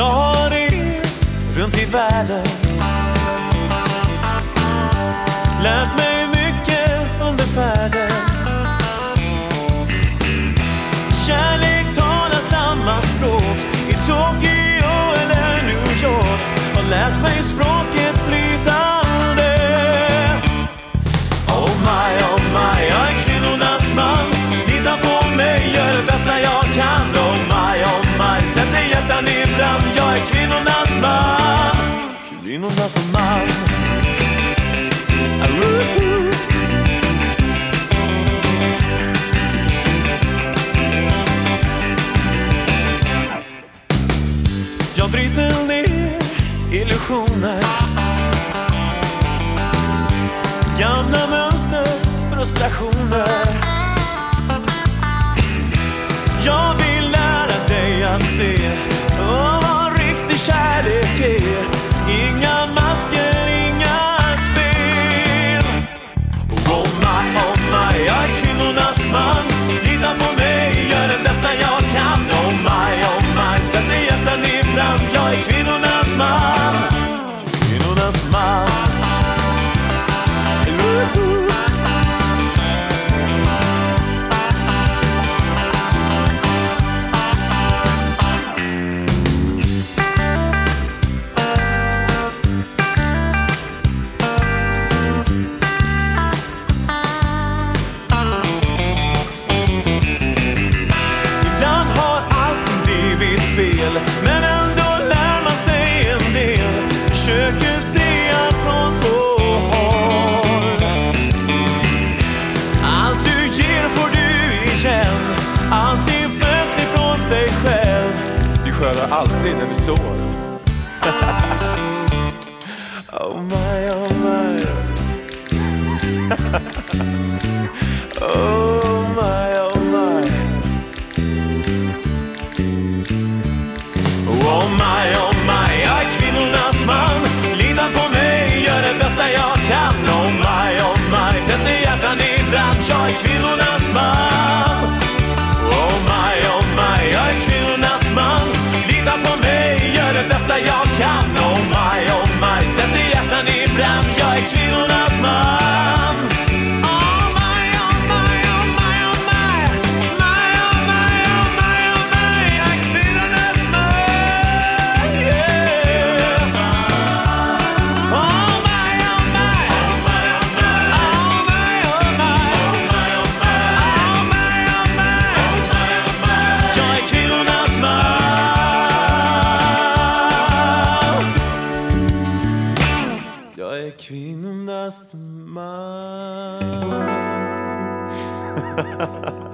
Jag har rest runt i världen. Lärt mig mycket under färden. Kärlek talar samma språk i Tokyo eller New York. Har lärt mig språket flytande. Oh my, oh my, jag är kvinnornas man. Lita på mig, gör det bästa jag kan. Oh my, oh my, sätter hjärtan i Kvinnornas man. Woohoo. Jag bryter ner illusioner Gamla mönster, frustrationer alltid när vi sår Oh my, oh my. Oh my, oh my. Oh my, oh my, jag är kvinnornas man. Lita på mig, gör det bästa jag kan. Oh my, oh my, sätter hjärtan i brand Jag är kvinnornas man. Kvinnornas man.